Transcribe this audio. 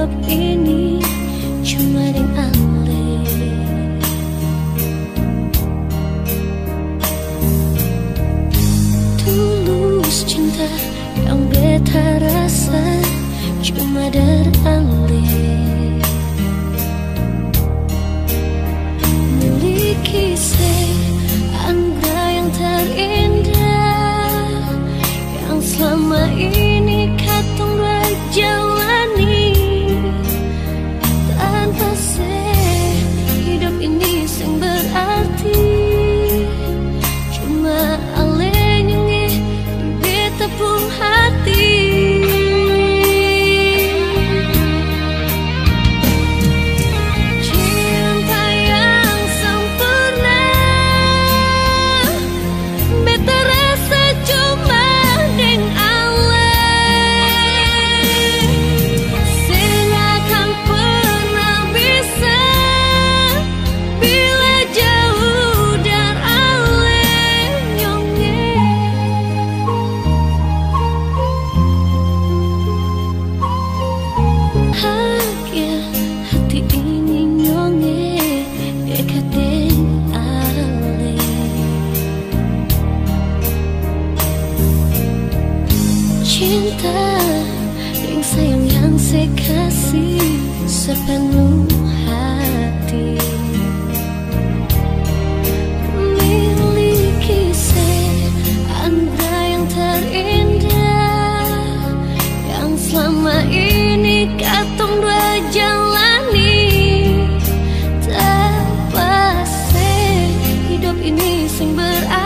hidup ini cuma diambil Tulus cinta yang beta rasa cuma diambil memiliki saya anggrek yang terindah yang selama ini cinta yang sayang yang saya kasih Sepenuh hati. Miliki saya Anda yang terindah Yang selama ini katong dua jalani tak pas Hidup ini sing berarti